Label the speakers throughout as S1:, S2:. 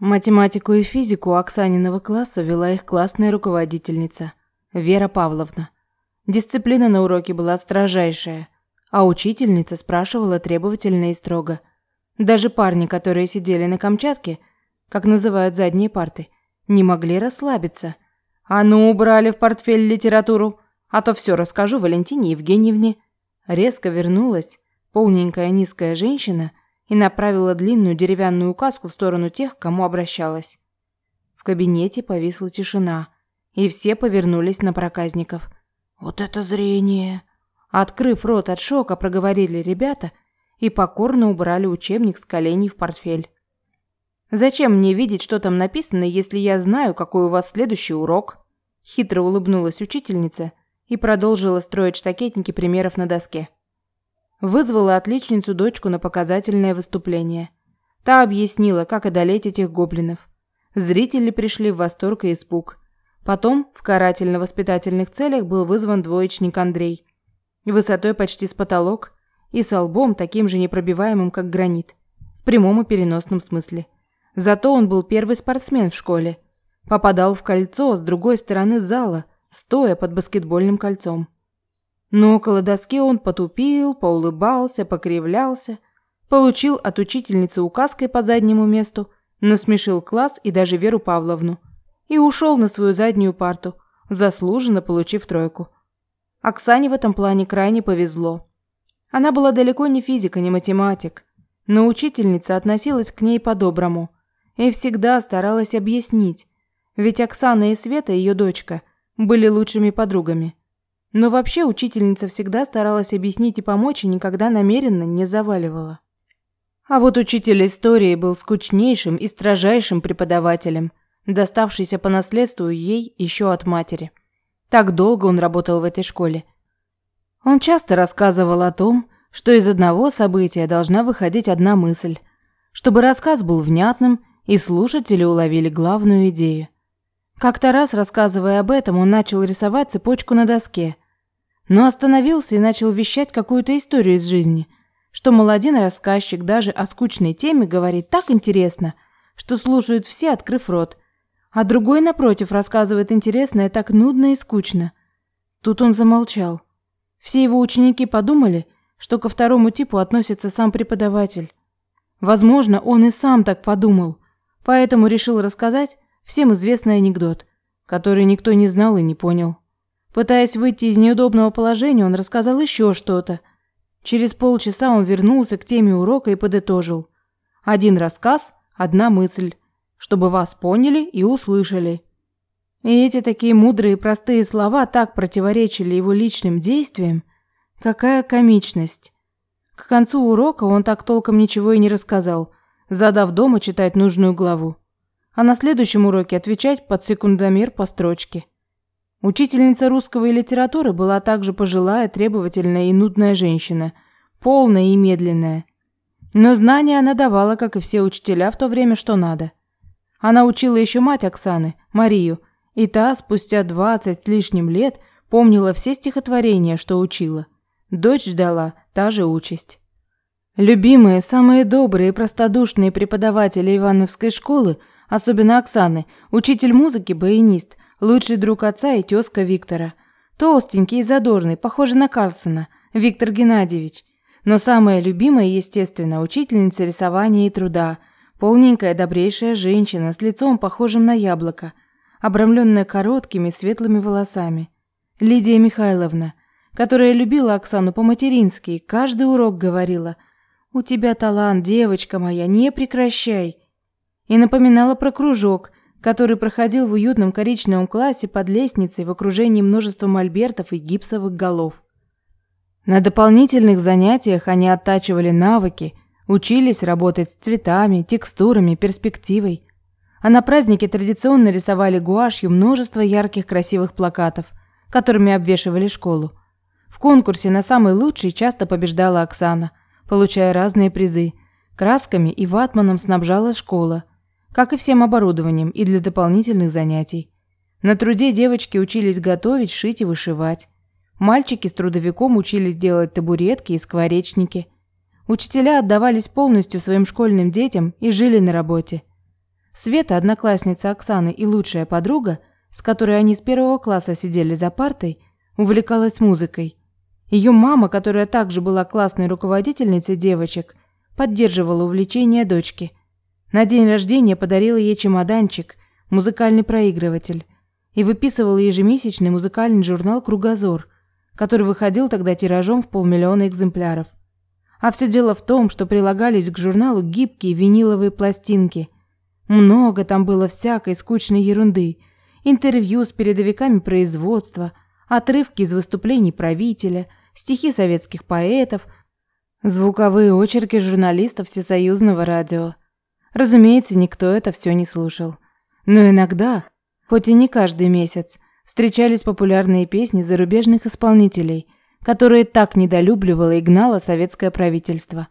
S1: Математику и физику Оксаниного класса вела их классная руководительница Вера Павловна. Дисциплина на уроке была строжайшая, а учительница спрашивала требовательно и строго. Даже парни, которые сидели на Камчатке, как называют задние парты, не могли расслабиться. «А ну, убрали в портфель литературу, а то все расскажу Валентине Евгеньевне». Резко вернулась полненькая низкая женщина и направила длинную деревянную указку в сторону тех, к кому обращалась. В кабинете повисла тишина, и все повернулись на проказников. «Вот это зрение!» Открыв рот от шока, проговорили ребята и покорно убрали учебник с коленей в портфель. «Зачем мне видеть, что там написано, если я знаю, какой у вас следующий урок?» Хитро улыбнулась учительница и продолжила строить штакетники примеров на доске. Вызвала отличницу дочку на показательное выступление. Та объяснила, как одолеть этих гоблинов. Зрители пришли в восторг и испуг. Потом в карательно-воспитательных целях был вызван двоечник Андрей. Высотой почти с потолок и с лбом таким же непробиваемым, как гранит. В прямом и переносном смысле. Зато он был первый спортсмен в школе. Попадал в кольцо с другой стороны зала, стоя под баскетбольным кольцом. Но около доски он потупил, поулыбался, покривлялся, получил от учительницы указкой по заднему месту, насмешил класс и даже Веру Павловну и ушел на свою заднюю парту, заслуженно получив тройку. Оксане в этом плане крайне повезло. Она была далеко не физик и не математик, но учительница относилась к ней по-доброму и всегда старалась объяснить, ведь Оксана и Света, ее дочка, были лучшими подругами. Но вообще учительница всегда старалась объяснить и помочь, и никогда намеренно не заваливала. А вот учитель истории был скучнейшим и строжайшим преподавателем, доставшийся по наследству ей еще от матери. Так долго он работал в этой школе. Он часто рассказывал о том, что из одного события должна выходить одна мысль, чтобы рассказ был внятным и слушатели уловили главную идею. Как-то раз, рассказывая об этом, он начал рисовать цепочку на доске, но остановился и начал вещать какую-то историю из жизни, что, мол, один рассказчик даже о скучной теме говорит так интересно, что слушают все, открыв рот, а другой, напротив, рассказывает интересное так нудно и скучно. Тут он замолчал. Все его ученики подумали, что ко второму типу относится сам преподаватель. Возможно, он и сам так подумал, поэтому решил рассказать всем известный анекдот, который никто не знал и не понял. Пытаясь выйти из неудобного положения, он рассказал еще что-то. Через полчаса он вернулся к теме урока и подытожил. Один рассказ, одна мысль, чтобы вас поняли и услышали. И эти такие мудрые и простые слова так противоречили его личным действиям. Какая комичность. К концу урока он так толком ничего и не рассказал, задав дома читать нужную главу. А на следующем уроке отвечать под секундомер по строчке. Учительница русского и литературы была также пожилая, требовательная и нудная женщина, полная и медленная. Но знания она давала, как и все учителя в то время, что надо. Она учила еще мать Оксаны, Марию, и та, спустя двадцать с лишним лет, помнила все стихотворения, что учила. Дочь ждала та же участь. Любимые, самые добрые и простодушные преподаватели Ивановской школы, особенно Оксаны, учитель музыки, баянист, лучший друг отца и тезка Виктора. Толстенький и задорный, похожий на Карлсона, Виктор Геннадьевич. Но самая любимая, естественно, учительница рисования и труда, полненькая добрейшая женщина с лицом похожим на яблоко, обрамленная короткими светлыми волосами. Лидия Михайловна, которая любила Оксану по-матерински и каждый урок говорила «У тебя талант, девочка моя, не прекращай!» И напоминала про кружок – который проходил в уютном коричневом классе под лестницей в окружении множества мольбертов и гипсовых голов. На дополнительных занятиях они оттачивали навыки, учились работать с цветами, текстурами, перспективой. А на празднике традиционно рисовали гуашью множество ярких красивых плакатов, которыми обвешивали школу. В конкурсе на самый лучший часто побеждала Оксана, получая разные призы. Красками и ватманом снабжала школа – как и всем оборудованием и для дополнительных занятий. На труде девочки учились готовить, шить и вышивать. Мальчики с трудовиком учились делать табуретки и скворечники. Учителя отдавались полностью своим школьным детям и жили на работе. Света, одноклассница Оксаны и лучшая подруга, с которой они с первого класса сидели за партой, увлекалась музыкой. Ее мама, которая также была классной руководительницей девочек, поддерживала увлечение дочки. На день рождения подарила ей чемоданчик, музыкальный проигрыватель, и выписывала ежемесячный музыкальный журнал «Кругозор», который выходил тогда тиражом в полмиллиона экземпляров. А все дело в том, что прилагались к журналу гибкие виниловые пластинки. Много там было всякой скучной ерунды. Интервью с передовиками производства, отрывки из выступлений правителя, стихи советских поэтов, звуковые очерки журналистов Всесоюзного радио. Разумеется, никто это все не слушал. Но иногда, хоть и не каждый месяц, встречались популярные песни зарубежных исполнителей, которые так недолюбливало и гнало советское правительство.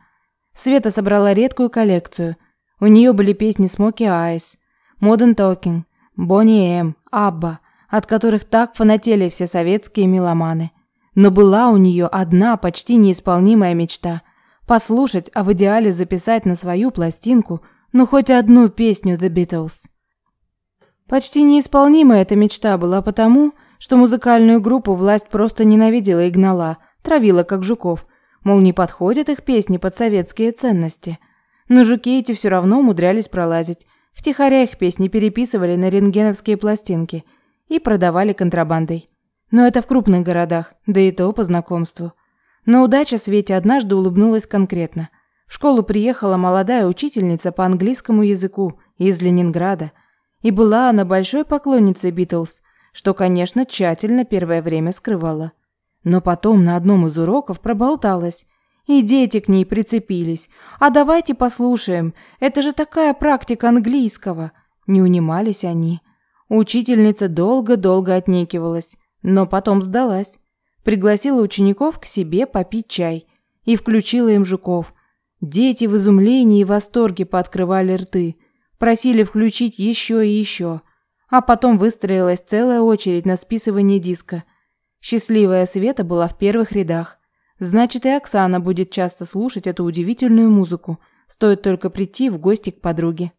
S1: Света собрала редкую коллекцию. У нее были песни Смоки Айс, Modern Talking, Бонни М, Абба, от которых так фанатели все советские меломаны. Но была у нее одна почти неисполнимая мечта – послушать, а в идеале записать на свою пластинку, ну хоть одну песню The Beatles. Почти неисполнимая эта мечта была потому, что музыкальную группу власть просто ненавидела и гнала, травила как жуков, мол, не подходят их песни под советские ценности. Но жуки эти все равно умудрялись пролазить, втихаря их песни переписывали на рентгеновские пластинки и продавали контрабандой. Но это в крупных городах, да и то по знакомству. Но удача Свете однажды улыбнулась конкретно. В школу приехала молодая учительница по английскому языку из Ленинграда – и была она большой поклонницей Битлз, что, конечно, тщательно первое время скрывала. Но потом на одном из уроков проболталась, и дети к ней прицепились. «А давайте послушаем, это же такая практика английского!» Не унимались они. Учительница долго-долго отнекивалась, но потом сдалась. Пригласила учеников к себе попить чай и включила им жуков. Дети в изумлении и восторге пооткрывали рты – Просили включить еще и еще. А потом выстроилась целая очередь на списывание диска. Счастливая Света была в первых рядах. Значит, и Оксана будет часто слушать эту удивительную музыку. Стоит только прийти в гости к подруге.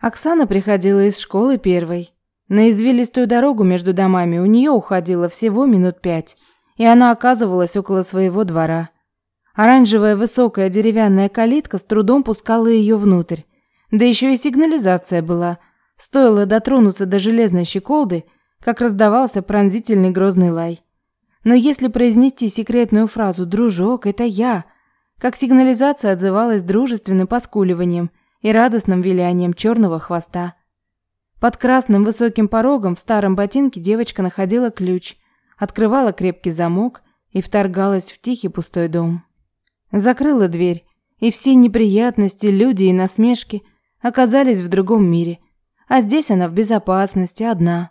S1: Оксана приходила из школы первой. На извилистую дорогу между домами у нее уходило всего минут пять, и она оказывалась около своего двора. Оранжевая высокая деревянная калитка с трудом пускала ее внутрь. Да еще и сигнализация была. Стоило дотронуться до железной щеколды, как раздавался пронзительный грозный лай. Но если произнести секретную фразу «Дружок, это я», как сигнализация отзывалась дружественным поскуливанием и радостным вилянием черного хвоста. Под красным высоким порогом в старом ботинке девочка находила ключ, открывала крепкий замок и вторгалась в тихий пустой дом. Закрыла дверь, и все неприятности, люди и насмешки – оказались в другом мире, а здесь она в безопасности, одна.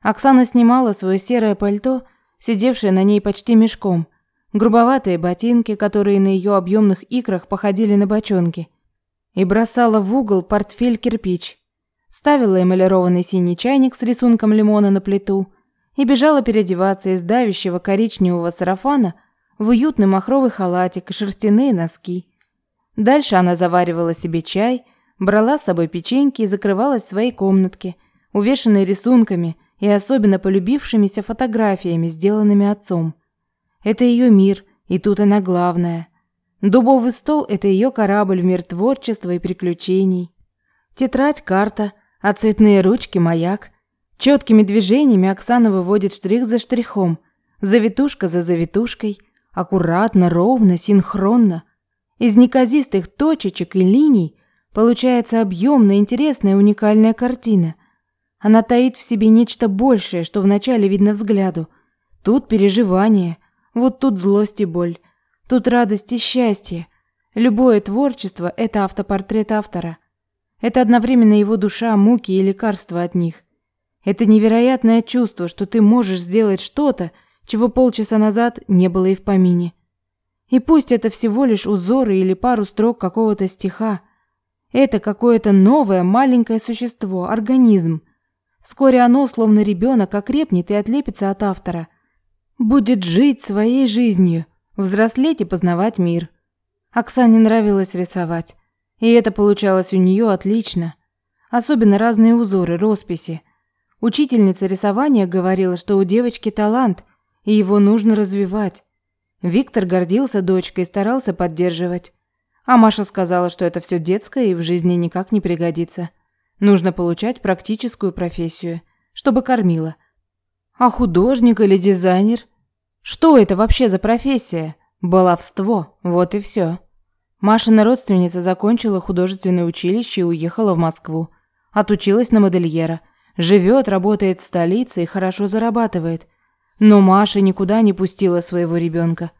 S1: Оксана снимала свое серое пальто, сидевшее на ней почти мешком, грубоватые ботинки, которые на ее объемных икрах походили на бочонки, и бросала в угол портфель-кирпич, ставила эмалированный синий чайник с рисунком лимона на плиту и бежала переодеваться из давящего коричневого сарафана в уютный махровый халатик и шерстяные носки. Дальше она заваривала себе чай – брала с собой печеньки и закрывалась в своей комнатке, увешанной рисунками и особенно полюбившимися фотографиями, сделанными отцом. Это ее мир, и тут она главная. Дубовый стол – это ее корабль в мир творчества и приключений. Тетрадь – карта, а цветные ручки – маяк. Четкими движениями Оксана выводит штрих за штрихом, завитушка за завитушкой, аккуратно, ровно, синхронно. Из неказистых точечек и линий Получается объемная, интересная, уникальная картина. Она таит в себе нечто большее, что вначале видно взгляду. Тут переживание, вот тут злость и боль, тут радость и счастье. Любое творчество – это автопортрет автора. Это одновременно его душа, муки и лекарства от них. Это невероятное чувство, что ты можешь сделать что-то, чего полчаса назад не было и в помине. И пусть это всего лишь узоры или пару строк какого-то стиха, это какое-то новое маленькое существо, организм. Вскоре оно, словно ребенок, окрепнет и отлепится от автора. Будет жить своей жизнью, взрослеть и познавать мир. Оксане нравилось рисовать. И это получалось у нее отлично. Особенно разные узоры, росписи. Учительница рисования говорила, что у девочки талант, и его нужно развивать. Виктор гордился дочкой и старался поддерживать. А Маша сказала, что это все детское и в жизни никак не пригодится. Нужно получать практическую профессию, чтобы кормила. А художник или дизайнер? Что это вообще за профессия? Баловство, вот и все. Машина родственница закончила художественное училище и уехала в Москву. Отучилась на модельера. Живет, работает в столице и хорошо зарабатывает. Но Маша никуда не пустила своего ребенка.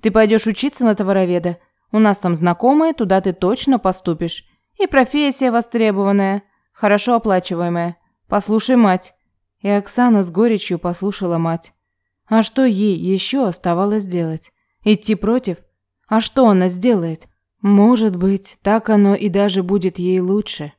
S1: Ты пойдешь учиться на товароведа? У нас там знакомые, туда ты точно поступишь. И профессия востребованная, хорошо оплачиваемая. Послушай мать». И Оксана с горечью послушала мать. А что ей еще оставалось делать? Идти против? А что она сделает? Может быть, так оно и даже будет ей лучше.